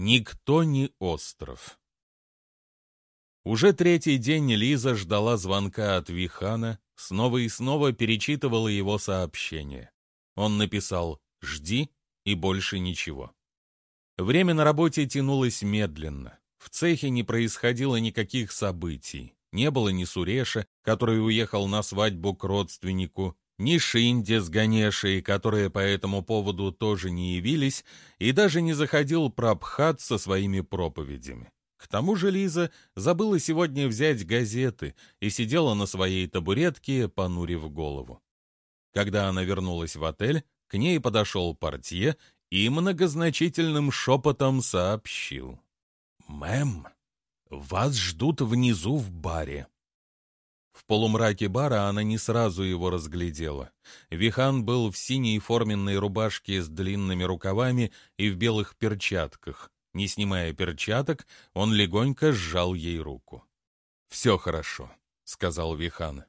Никто не остров. Уже третий день Лиза ждала звонка от Вихана, снова и снова перечитывала его сообщение. Он написал «Жди» и больше ничего. Время на работе тянулось медленно. В цехе не происходило никаких событий. Не было ни Суреша, который уехал на свадьбу к родственнику, ни Шинди с Ганешей, которые по этому поводу тоже не явились, и даже не заходил Прабхат со своими проповедями. К тому же Лиза забыла сегодня взять газеты и сидела на своей табуретке, понурив голову. Когда она вернулась в отель, к ней подошел портье и многозначительным шепотом сообщил. «Мэм, вас ждут внизу в баре». В полумраке бара она не сразу его разглядела. Вихан был в синей форменной рубашке с длинными рукавами и в белых перчатках. Не снимая перчаток, он легонько сжал ей руку. «Все хорошо», — сказал Вихан.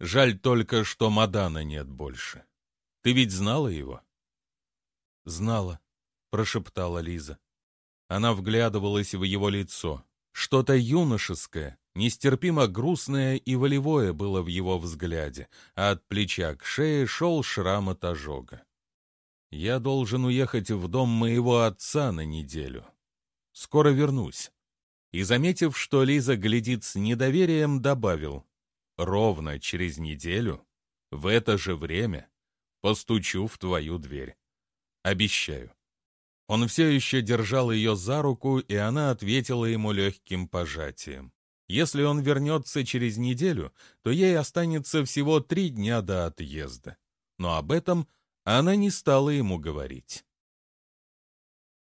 «Жаль только, что Мадана нет больше. Ты ведь знала его?» «Знала», — прошептала Лиза. Она вглядывалась в его лицо. Что-то юношеское, нестерпимо грустное и волевое было в его взгляде, а от плеча к шее шел шрам от ожога. «Я должен уехать в дом моего отца на неделю. Скоро вернусь». И, заметив, что Лиза глядит с недоверием, добавил, «Ровно через неделю, в это же время, постучу в твою дверь». Обещаю. Он все еще держал ее за руку, и она ответила ему легким пожатием. Если он вернется через неделю, то ей останется всего три дня до отъезда. Но об этом она не стала ему говорить.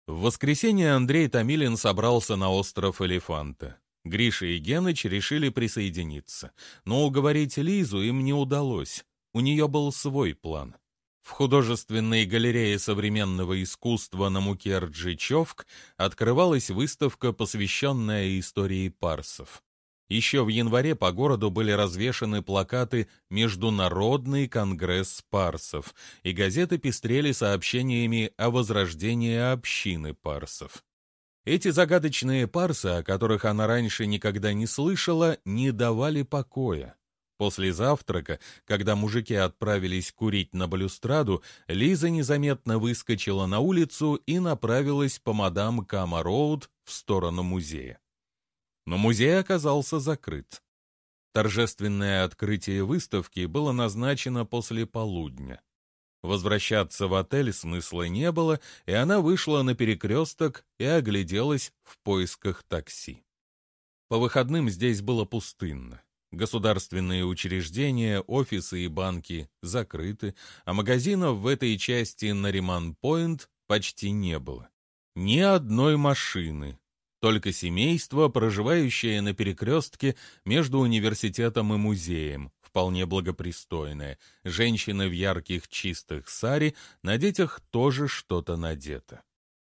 В воскресенье Андрей Томилин собрался на остров Элефанта. Гриша и Геныч решили присоединиться, но уговорить Лизу им не удалось. У нее был свой план. В художественной галерее современного искусства на Мукерджи-Човк открывалась выставка, посвященная истории парсов. Еще в январе по городу были развешаны плакаты «Международный конгресс парсов», и газеты пестрели сообщениями о возрождении общины парсов. Эти загадочные парсы, о которых она раньше никогда не слышала, не давали покоя. После завтрака, когда мужики отправились курить на балюстраду, Лиза незаметно выскочила на улицу и направилась по мадам Кама-Роуд в сторону музея. Но музей оказался закрыт. Торжественное открытие выставки было назначено после полудня. Возвращаться в отель смысла не было, и она вышла на перекресток и огляделась в поисках такси. По выходным здесь было пустынно. Государственные учреждения, офисы и банки закрыты, а магазинов в этой части на Риман-Пойнт почти не было. Ни одной машины, только семейство, проживающее на перекрестке между университетом и музеем, вполне благопристойное. Женщины в ярких чистых сари, на детях тоже что-то надето.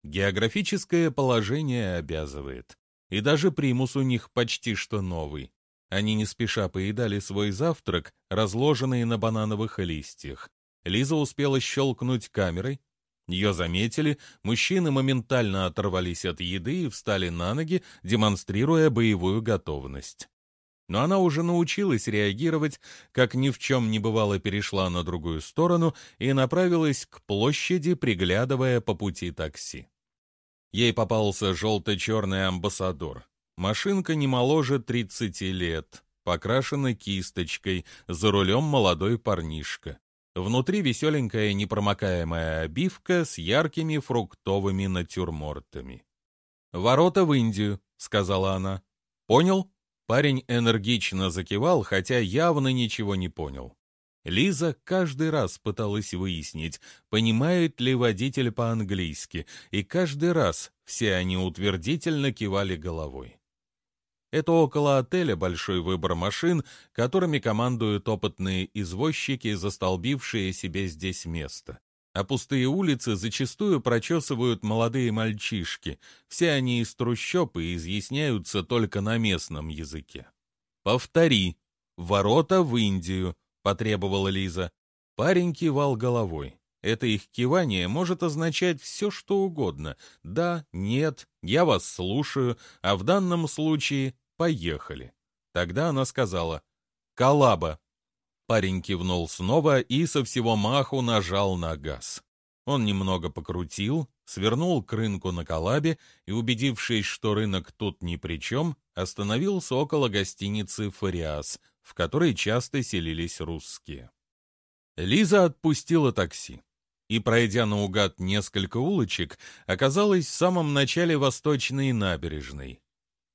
Географическое положение обязывает. И даже примус у них почти что новый. Они не спеша поедали свой завтрак, разложенный на банановых листьях. Лиза успела щелкнуть камерой. Ее заметили, мужчины моментально оторвались от еды и встали на ноги, демонстрируя боевую готовность. Но она уже научилась реагировать, как ни в чем не бывало перешла на другую сторону и направилась к площади, приглядывая по пути такси. Ей попался желто-черный амбассадор. Машинка не моложе 30 лет, покрашена кисточкой, за рулем молодой парнишка. Внутри веселенькая непромокаемая обивка с яркими фруктовыми натюрмортами. «Ворота в Индию», — сказала она. «Понял?» Парень энергично закивал, хотя явно ничего не понял. Лиза каждый раз пыталась выяснить, понимает ли водитель по-английски, и каждый раз все они утвердительно кивали головой. Это около отеля большой выбор машин, которыми командуют опытные извозчики, застолбившие себе здесь место. А пустые улицы зачастую прочесывают молодые мальчишки. Все они из трущоб и изъясняются только на местном языке. «Повтори. Ворота в Индию», — потребовала Лиза. Парень кивал головой. Это их кивание может означать все, что угодно. Да, нет, я вас слушаю, а в данном случае поехали. Тогда она сказала «Колаба». Парень кивнул снова и со всего маху нажал на газ. Он немного покрутил, свернул к рынку на Калабе и, убедившись, что рынок тут ни при чем, остановился около гостиницы «Фариас», в которой часто селились русские. Лиза отпустила такси и, пройдя наугад несколько улочек, оказалась в самом начале восточной набережной.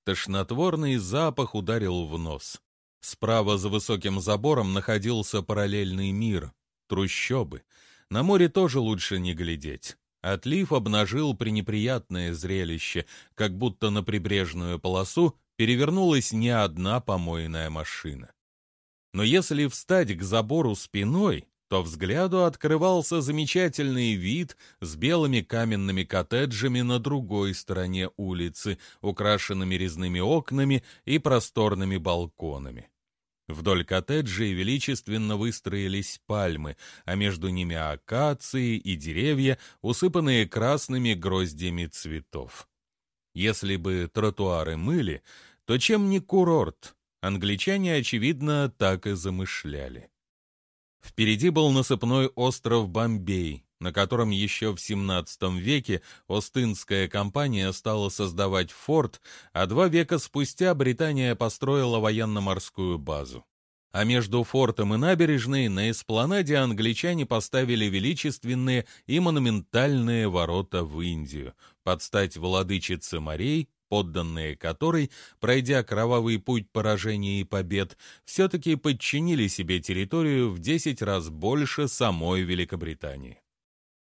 Тошнотворный запах ударил в нос. Справа за высоким забором находился параллельный мир — трущобы. На море тоже лучше не глядеть. Отлив обнажил пренеприятное зрелище, как будто на прибрежную полосу перевернулась не одна помойная машина. Но если встать к забору спиной, то взгляду открывался замечательный вид с белыми каменными коттеджами на другой стороне улицы, украшенными резными окнами и просторными балконами. Вдоль коттеджей величественно выстроились пальмы, а между ними акации и деревья, усыпанные красными гроздьями цветов. Если бы тротуары мыли, то чем не курорт? Англичане, очевидно, так и замышляли. Впереди был насыпной остров Бомбей, на котором еще в XVII веке Остинская компания стала создавать форт, а два века спустя Британия построила военно-морскую базу. А между фортом и набережной на эспланаде англичане поставили величественные и монументальные ворота в Индию, под стать владычице морей подданные которой, пройдя кровавый путь поражений и побед, все-таки подчинили себе территорию в 10 раз больше самой Великобритании.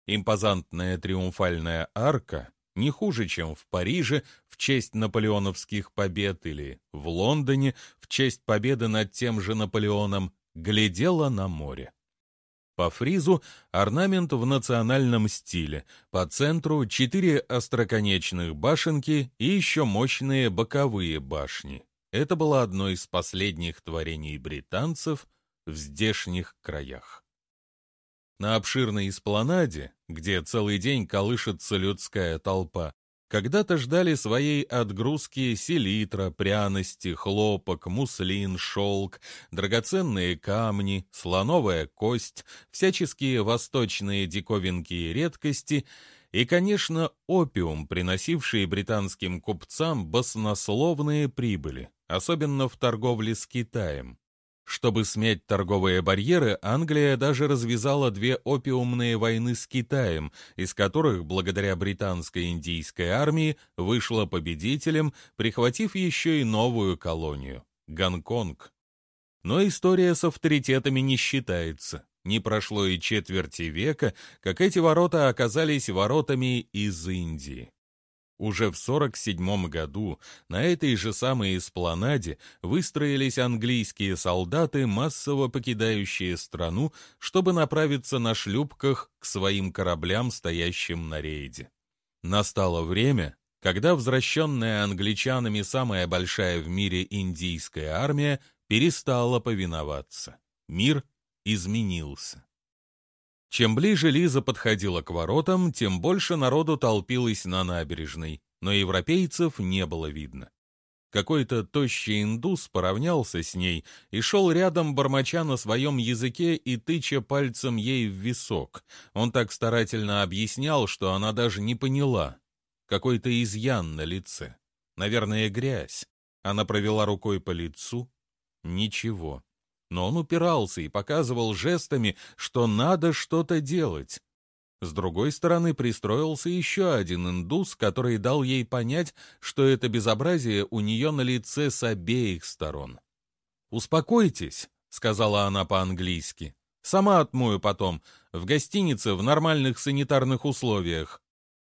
Импозантная триумфальная арка не хуже, чем в Париже в честь наполеоновских побед или в Лондоне в честь победы над тем же Наполеоном, глядела на море. По фризу орнамент в национальном стиле, по центру четыре остроконечных башенки и еще мощные боковые башни. Это было одно из последних творений британцев в здешних краях. На обширной эспланаде, где целый день колышется людская толпа, когда-то ждали своей отгрузки селитра, пряности, хлопок, муслин, шелк, драгоценные камни, слоновая кость, всяческие восточные диковинки и редкости и, конечно, опиум, приносивший британским купцам баснословные прибыли, особенно в торговле с Китаем. Чтобы смять торговые барьеры, Англия даже развязала две опиумные войны с Китаем, из которых, благодаря британской индийской армии, вышла победителем, прихватив еще и новую колонию — Гонконг. Но история с авторитетами не считается. Не прошло и четверти века, как эти ворота оказались воротами из Индии. Уже в 47 году на этой же самой эспланаде выстроились английские солдаты, массово покидающие страну, чтобы направиться на шлюпках к своим кораблям, стоящим на рейде. Настало время, когда возвращенная англичанами самая большая в мире индийская армия перестала повиноваться. Мир изменился. Чем ближе Лиза подходила к воротам, тем больше народу толпилось на набережной, но европейцев не было видно. Какой-то тощий индус поравнялся с ней и шел рядом, бормоча на своем языке и тыча пальцем ей в висок. Он так старательно объяснял, что она даже не поняла. Какой-то изъян на лице. Наверное, грязь. Она провела рукой по лицу. Ничего но он упирался и показывал жестами, что надо что-то делать. С другой стороны пристроился еще один индус, который дал ей понять, что это безобразие у нее на лице с обеих сторон. «Успокойтесь», — сказала она по-английски. «Сама отмою потом, в гостинице в нормальных санитарных условиях».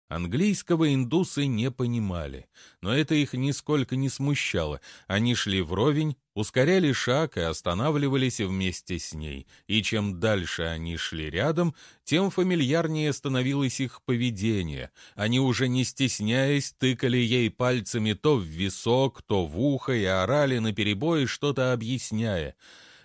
Английского индусы не понимали, но это их нисколько не смущало. Они шли вровень, ускоряли шаг и останавливались вместе с ней, и чем дальше они шли рядом, тем фамильярнее становилось их поведение. Они уже не стесняясь тыкали ей пальцами то в висок, то в ухо и орали наперебой, что-то объясняя.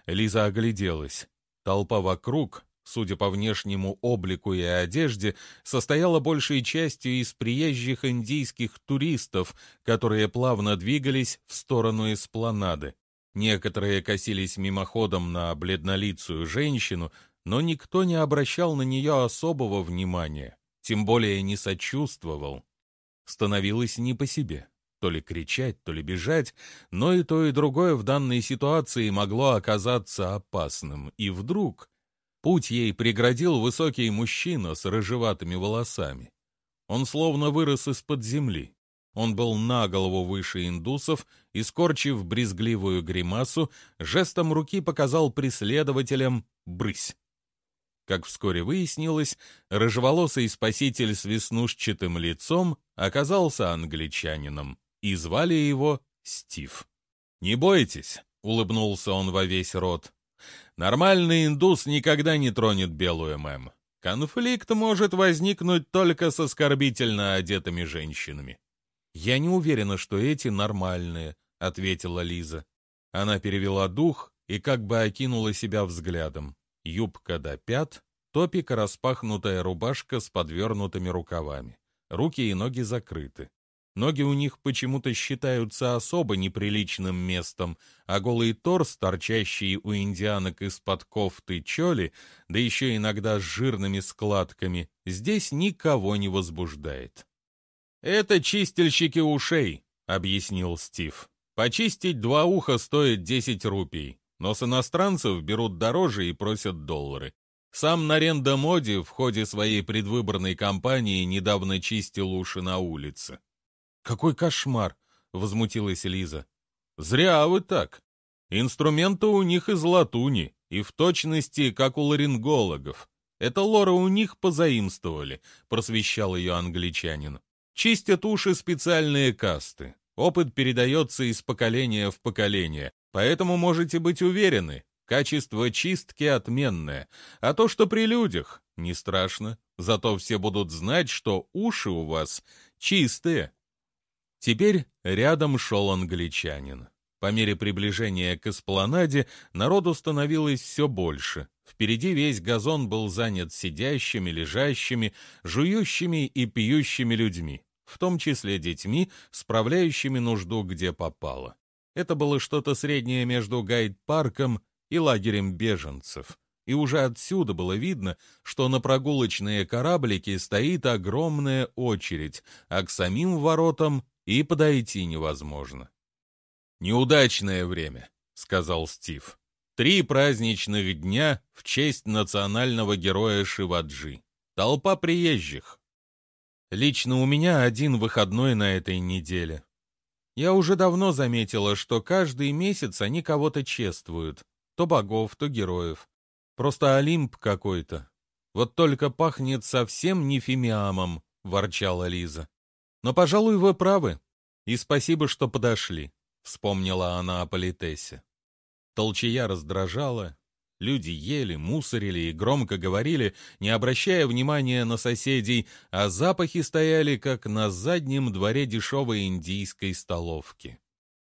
Лиза огляделась. Толпа вокруг судя по внешнему облику и одежде, состояла большей частью из приезжих индийских туристов, которые плавно двигались в сторону эспланады. Некоторые косились мимоходом на бледнолицую женщину, но никто не обращал на нее особого внимания, тем более не сочувствовал. Становилось не по себе. То ли кричать, то ли бежать, но и то, и другое в данной ситуации могло оказаться опасным. И вдруг путь ей преградил высокий мужчина с рыжеватыми волосами. Он словно вырос из-под земли. Он был на голову выше индусов и, скорчив брезгливую гримасу, жестом руки показал преследователям «брысь». Как вскоре выяснилось, рыжеволосый спаситель с веснушчатым лицом оказался англичанином, и звали его Стив. «Не бойтесь», — улыбнулся он во весь рот. «Нормальный индус никогда не тронет белую мэм. Конфликт может возникнуть только с оскорбительно одетыми женщинами. «Я не уверена, что эти нормальные», — ответила Лиза. Она перевела дух и как бы окинула себя взглядом. Юбка до пят, топик распахнутая рубашка с подвернутыми рукавами. Руки и ноги закрыты. Ноги у них почему-то считаются особо неприличным местом, а голый торс, торчащий у индианок из-под кофты чоли, да еще иногда с жирными складками, здесь никого не возбуждает. «Это чистильщики ушей», — объяснил Стив. «Почистить два уха стоит 10 рупий, но с иностранцев берут дороже и просят доллары. Сам Наренда Моди в ходе своей предвыборной кампании недавно чистил уши на улице». «Какой кошмар!» — возмутилась Лиза. «Зря вы так. Инструменты у них из латуни, и в точности, как у ларингологов. Это лора у них позаимствовали», — просвещал ее англичанин. Чистят уши специальные касты. Опыт передается из поколения в поколение, поэтому можете быть уверены, качество чистки отменное. А то, что при людях, не страшно, зато все будут знать, что уши у вас чистые. Теперь рядом шел англичанин. По мере приближения к эспланаде народу становилось все больше. Впереди весь газон был занят сидящими, лежащими, жующими и пьющими людьми, в том числе детьми, справляющими нужду где попало. Это было что-то среднее между гайд-парком и лагерем беженцев. И уже отсюда было видно, что на прогулочные кораблики стоит огромная очередь, а к самим воротам и подойти невозможно. «Неудачное время», — сказал Стив. «Три праздничных дня в честь национального героя Шиваджи. Толпа приезжих». «Лично у меня один выходной на этой неделе. Я уже давно заметила, что каждый месяц они кого-то чествуют. То богов, то героев. Просто Олимп какой-то. Вот только пахнет совсем не фимиамом», — ворчала Лиза. «Но, пожалуй, вы правы. И спасибо, что подошли. Вспомнила она о политесе. Толчая раздражала. Люди ели, мусорили и громко говорили, не обращая внимания на соседей, а запахи стояли, как на заднем дворе дешевой индийской столовки.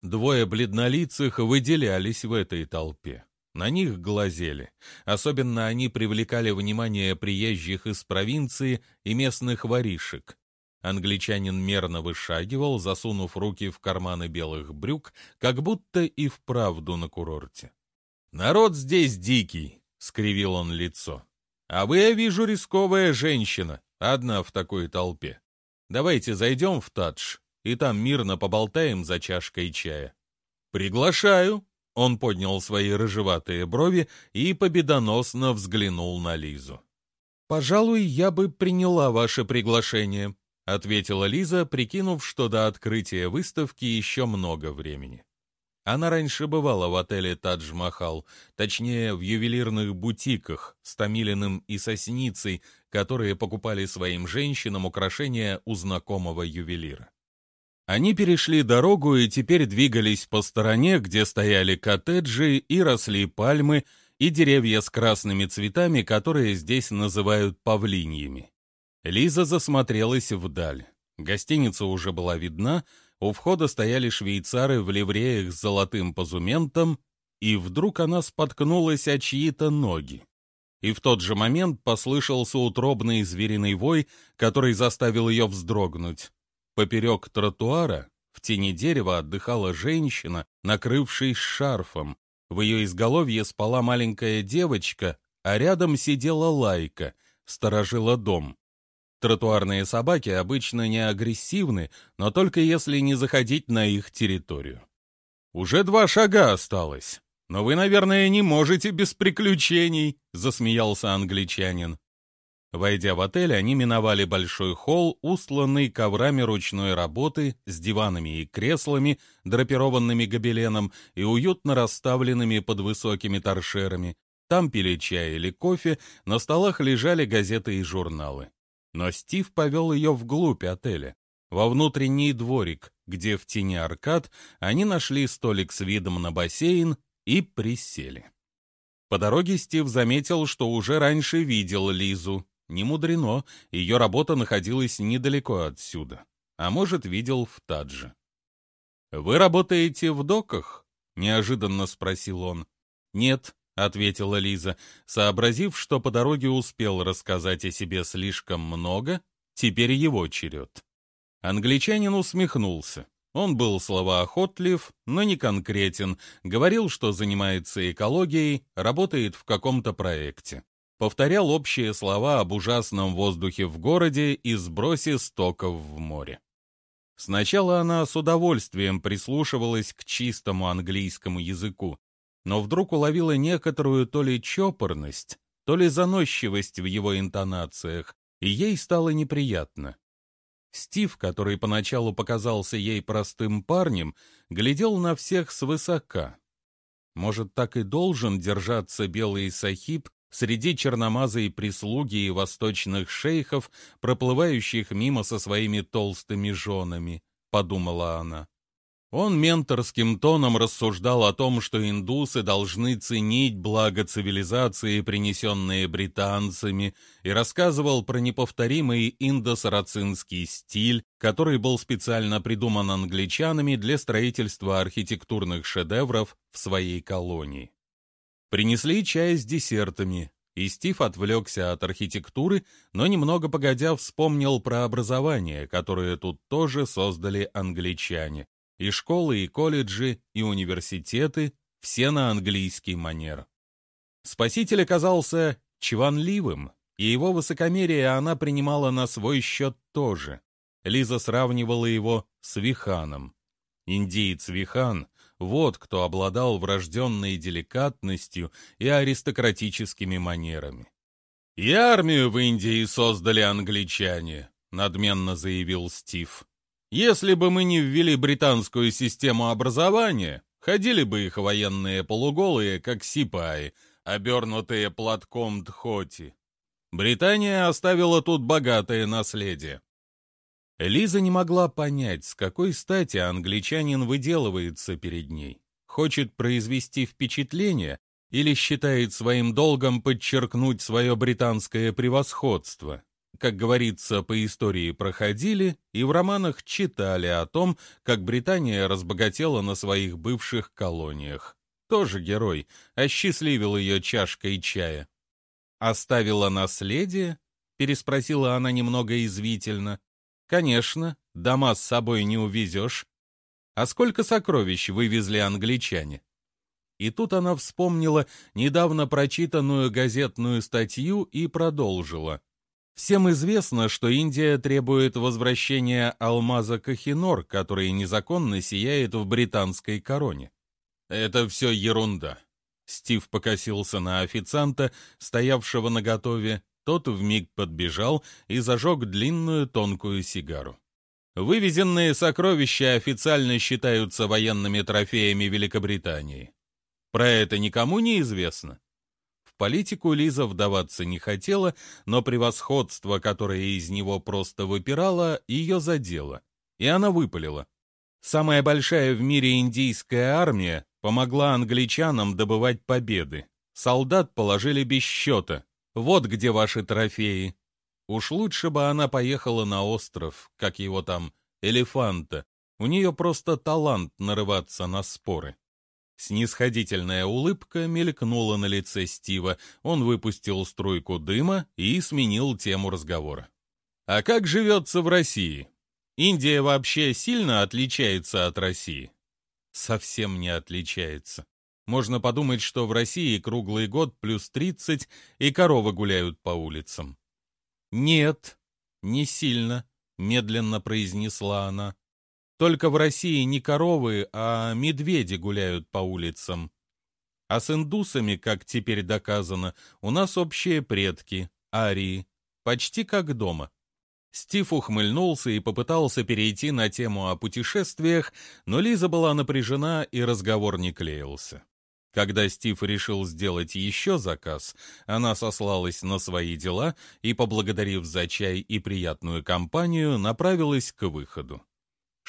Двое бледнолицых выделялись в этой толпе. На них глазели. Особенно они привлекали внимание приезжих из провинции и местных воришек. Англичанин мерно вышагивал, засунув руки в карманы белых брюк, как будто и вправду на курорте. «Народ здесь дикий», — скривил он лицо. «А вы, я вижу, рисковая женщина, одна в такой толпе. Давайте зайдем в Тадж, и там мирно поболтаем за чашкой чая». «Приглашаю», — он поднял свои рыжеватые брови и победоносно взглянул на Лизу. «Пожалуй, я бы приняла ваше приглашение», — ответила Лиза, прикинув, что до открытия выставки еще много времени. Она раньше бывала в отеле «Тадж-Махал», точнее, в ювелирных бутиках с Томилиным и Сосницей, которые покупали своим женщинам украшения у знакомого ювелира. Они перешли дорогу и теперь двигались по стороне, где стояли коттеджи и росли пальмы и деревья с красными цветами, которые здесь называют павлиньями. Лиза засмотрелась вдаль. Гостиница уже была видна, у входа стояли швейцары в ливреях с золотым позументом, и вдруг она споткнулась о чьи-то ноги. И в тот же момент послышался утробный звериный вой, который заставил ее вздрогнуть. Поперек тротуара в тени дерева отдыхала женщина, накрывшись шарфом. В ее изголовье спала маленькая девочка, а рядом сидела лайка, сторожила дом. Тротуарные собаки обычно не агрессивны, но только если не заходить на их территорию. «Уже два шага осталось, но вы, наверное, не можете без приключений», — засмеялся англичанин. Войдя в отель, они миновали большой холл, устланный коврами ручной работы, с диванами и креслами, драпированными гобеленом и уютно расставленными под высокими торшерами. Там пили чай или кофе, на столах лежали газеты и журналы. Но Стив повел ее вглубь отеля, во внутренний дворик, где в тени аркад они нашли столик с видом на бассейн и присели. По дороге Стив заметил, что уже раньше видел Лизу. Не мудрено, ее работа находилась недалеко отсюда. А может, видел в Тадже. «Вы работаете в доках?» — неожиданно спросил он. «Нет», — ответила Лиза, сообразив, что по дороге успел рассказать о себе слишком много, теперь его черед. Англичанин усмехнулся. Он был словоохотлив, но не конкретен, говорил, что занимается экологией, работает в каком-то проекте. Повторял общие слова об ужасном воздухе в городе и сбросе стоков в море. Сначала она с удовольствием прислушивалась к чистому английскому языку, но вдруг уловила некоторую то ли чопорность, то ли заносчивость в его интонациях, и ей стало неприятно. Стив, который поначалу показался ей простым парнем, глядел на всех свысока. Может, так и должен держаться белый сахиб среди черномазой прислуги и восточных шейхов, проплывающих мимо со своими толстыми женами, — подумала она. Он менторским тоном рассуждал о том, что индусы должны ценить благо цивилизации, принесенные британцами, и рассказывал про неповторимый индо-сарацинский стиль, который был специально придуман англичанами для строительства архитектурных шедевров в своей колонии. Принесли чай с десертами, и Стив отвлекся от архитектуры, но немного погодя вспомнил про образование, которое тут тоже создали англичане. И школы, и колледжи, и университеты — все на английский манер. Спаситель оказался чванливым, и его высокомерие она принимала на свой счет тоже. Лиза сравнивала его с Виханом. Индиец Вихан — вот кто обладал врожденной деликатностью и аристократическими манерами. «И армию в Индии создали англичане», — надменно заявил Стив. Если бы мы не ввели британскую систему образования, ходили бы их военные полуголые, как сипаи, обернутые платком дхоти. Британия оставила тут богатое наследие. Лиза не могла понять, с какой стати англичанин выделывается перед ней. Хочет произвести впечатление или считает своим долгом подчеркнуть свое британское превосходство как говорится, по истории проходили и в романах читали о том, как Британия разбогатела на своих бывших колониях. Тоже герой, осчастливил ее чашкой чая. «Оставила наследие?» — переспросила она немного извительно. «Конечно, дома с собой не увезешь. А сколько сокровищ вывезли англичане?» И тут она вспомнила недавно прочитанную газетную статью и продолжила. Всем известно, что Индия требует возвращения алмаза Кахинор, который незаконно сияет в британской короне. Это все ерунда. Стив покосился на официанта, стоявшего на готове. Тот вмиг подбежал и зажег длинную тонкую сигару. Вывезенные сокровища официально считаются военными трофеями Великобритании. Про это никому не известно политику Лиза вдаваться не хотела, но превосходство, которое из него просто выпирало, ее задело. И она выпалила. Самая большая в мире индийская армия помогла англичанам добывать победы. Солдат положили без счета. Вот где ваши трофеи. Уж лучше бы она поехала на остров, как его там, Элефанта. У нее просто талант нарываться на споры. Снисходительная улыбка мелькнула на лице Стива. Он выпустил струйку дыма и сменил тему разговора. «А как живется в России? Индия вообще сильно отличается от России?» «Совсем не отличается. Можно подумать, что в России круглый год плюс 30 и коровы гуляют по улицам». «Нет, не сильно», — медленно произнесла она. Только в России не коровы, а медведи гуляют по улицам. А с индусами, как теперь доказано, у нас общие предки, арии, почти как дома. Стив ухмыльнулся и попытался перейти на тему о путешествиях, но Лиза была напряжена, и разговор не клеился. Когда Стив решил сделать еще заказ, она сослалась на свои дела и, поблагодарив за чай и приятную компанию, направилась к выходу.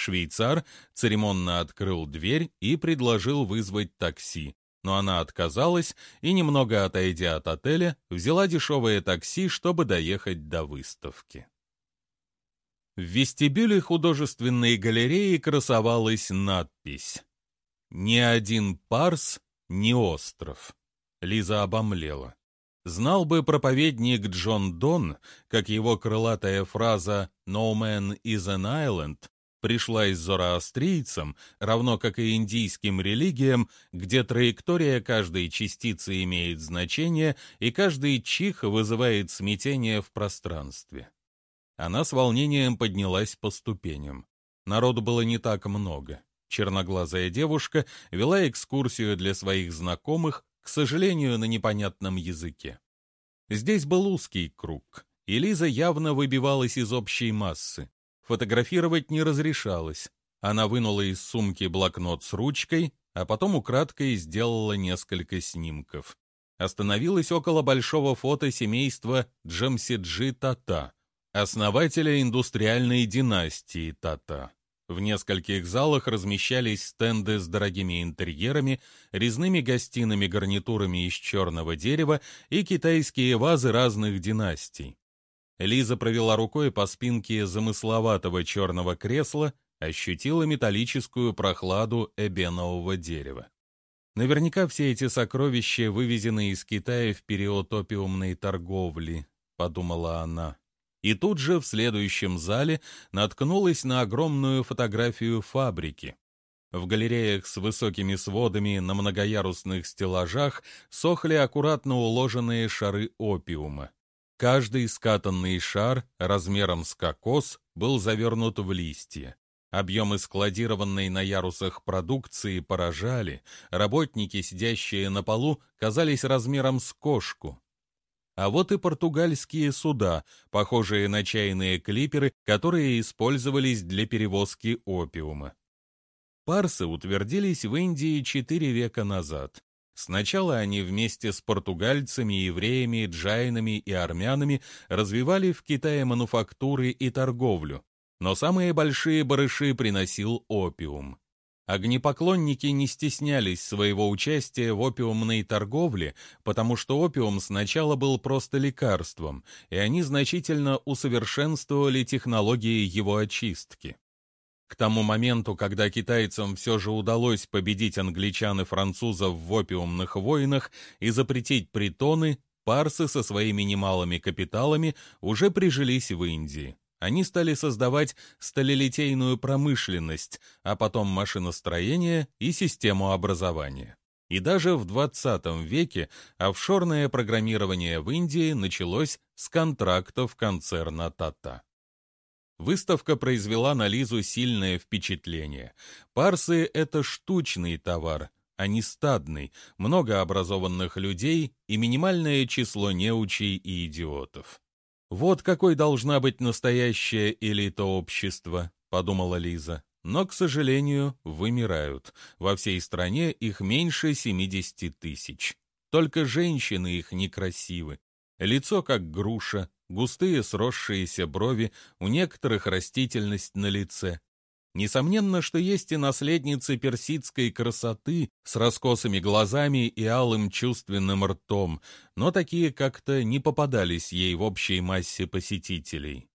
Швейцар церемонно открыл дверь и предложил вызвать такси, но она отказалась и, немного отойдя от отеля, взяла дешевое такси, чтобы доехать до выставки. В вестибюле художественной галереи красовалась надпись «Ни один парс, ни остров». Лиза обомлела. Знал бы проповедник Джон Дон, как его крылатая фраза «No man is an island» пришлась зороастрийцам, равно как и индийским религиям, где траектория каждой частицы имеет значение и каждый чих вызывает смятение в пространстве. Она с волнением поднялась по ступеням. Народу было не так много. Черноглазая девушка вела экскурсию для своих знакомых, к сожалению, на непонятном языке. Здесь был узкий круг, и Лиза явно выбивалась из общей массы. Фотографировать не разрешалось. Она вынула из сумки блокнот с ручкой, а потом украдкой сделала несколько снимков. Остановилась около большого фото семейства Джамсиджи Тата, основателя индустриальной династии Тата. В нескольких залах размещались стенды с дорогими интерьерами, резными гостиными гарнитурами из черного дерева и китайские вазы разных династий. Лиза провела рукой по спинке замысловатого черного кресла, ощутила металлическую прохладу эбенового дерева. Наверняка все эти сокровища вывезены из Китая в период опиумной торговли, подумала она. И тут же в следующем зале наткнулась на огромную фотографию фабрики. В галереях с высокими сводами на многоярусных стеллажах сохли аккуратно уложенные шары опиума. Каждый скатанный шар размером с кокос был завернут в листья. Объемы складированной на ярусах продукции поражали, работники, сидящие на полу, казались размером с кошку. А вот и португальские суда, похожие на чайные клиперы, которые использовались для перевозки опиума. Парсы утвердились в Индии четыре века назад. Сначала они вместе с португальцами, евреями, джайнами и армянами развивали в Китае мануфактуры и торговлю, но самые большие барыши приносил опиум. Огнепоклонники не стеснялись своего участия в опиумной торговле, потому что опиум сначала был просто лекарством, и они значительно усовершенствовали технологии его очистки. К тому моменту, когда китайцам все же удалось победить англичан и французов в опиумных войнах и запретить притоны, парсы со своими немалыми капиталами уже прижились в Индии. Они стали создавать сталелитейную промышленность, а потом машиностроение и систему образования. И даже в 20 веке офшорное программирование в Индии началось с контрактов концерна Тата. Выставка произвела на Лизу сильное впечатление. Парсы — это штучный товар, а не стадный, много образованных людей и минимальное число неучей и идиотов. «Вот какой должна быть настоящая элита общества», — подумала Лиза. Но, к сожалению, вымирают. Во всей стране их меньше 70 тысяч. Только женщины их некрасивы. Лицо как груша, густые сросшиеся брови, у некоторых растительность на лице. Несомненно, что есть и наследницы персидской красоты с раскосыми глазами и алым чувственным ртом, но такие как-то не попадались ей в общей массе посетителей.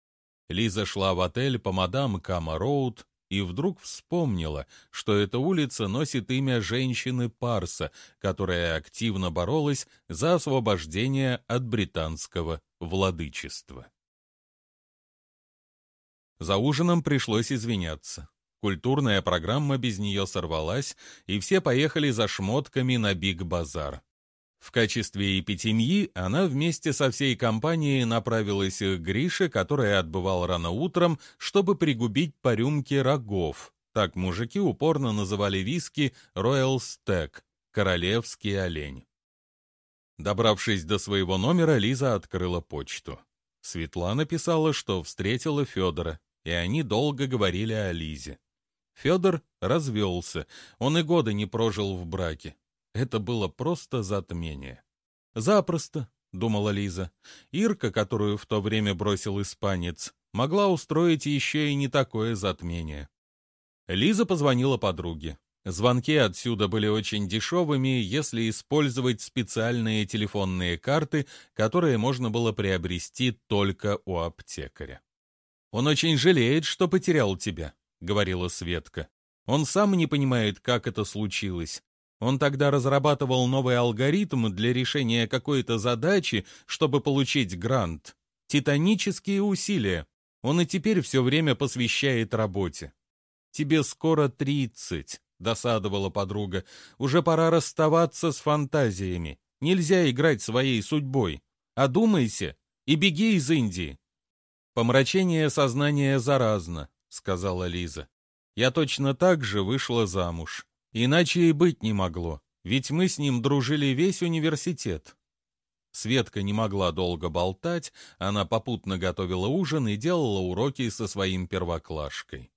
Лиза шла в отель по мадам Кама Роуд и вдруг вспомнила, что эта улица носит имя женщины Парса, которая активно боролась за освобождение от британского владычества. За ужином пришлось извиняться. Культурная программа без нее сорвалась, и все поехали за шмотками на Биг-базар. В качестве эпитемьи она вместе со всей компанией направилась к Грише, который отбывал рано утром, чтобы пригубить по рюмке рогов. Так мужики упорно называли виски «Роyal Stack» — «Королевский олень». Добравшись до своего номера, Лиза открыла почту. Светлана писала, что встретила Федора, и они долго говорили о Лизе. Федор развелся, он и года не прожил в браке. Это было просто затмение. «Запросто», — думала Лиза. Ирка, которую в то время бросил испанец, могла устроить еще и не такое затмение. Лиза позвонила подруге. Звонки отсюда были очень дешевыми, если использовать специальные телефонные карты, которые можно было приобрести только у аптекаря. «Он очень жалеет, что потерял тебя», — говорила Светка. «Он сам не понимает, как это случилось. Он тогда разрабатывал новый алгоритм для решения какой-то задачи, чтобы получить грант. Титанические усилия. Он и теперь все время посвящает работе. «Тебе скоро тридцать», — досадовала подруга. «Уже пора расставаться с фантазиями. Нельзя играть своей судьбой. Одумайся и беги из Индии». «Помрачение сознания заразно», — сказала Лиза. «Я точно так же вышла замуж. Иначе и быть не могло, ведь мы с ним дружили весь университет. Светка не могла долго болтать, она попутно готовила ужин и делала уроки со своим первоклашкой.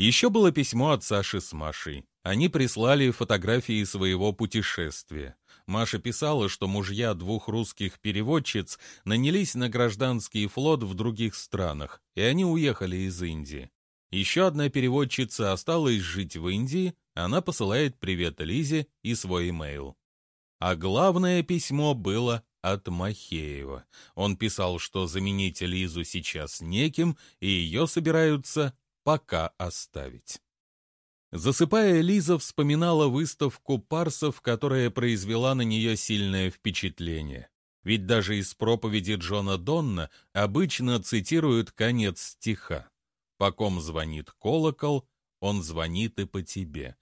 Еще было письмо от Саши с Машей. Они прислали фотографии своего путешествия. Маша писала, что мужья двух русских переводчиц нанялись на гражданский флот в других странах, и они уехали из Индии. Еще одна переводчица осталась жить в Индии, она посылает привет Лизе и свой имейл. А главное письмо было от Махеева. Он писал, что заменить Лизу сейчас неким, и ее собираются пока оставить. Засыпая, Лиза вспоминала выставку парсов, которая произвела на нее сильное впечатление. Ведь даже из проповеди Джона Донна обычно цитируют конец стиха. «По ком звонит колокол, он звонит и по тебе.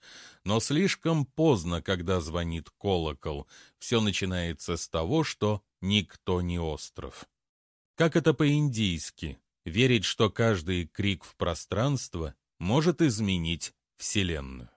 Но слишком поздно, когда звонит колокол. Все начинается с того, что никто не остров. Как это по-индийски? Верить, что каждый крик в пространство может изменить Вселенную.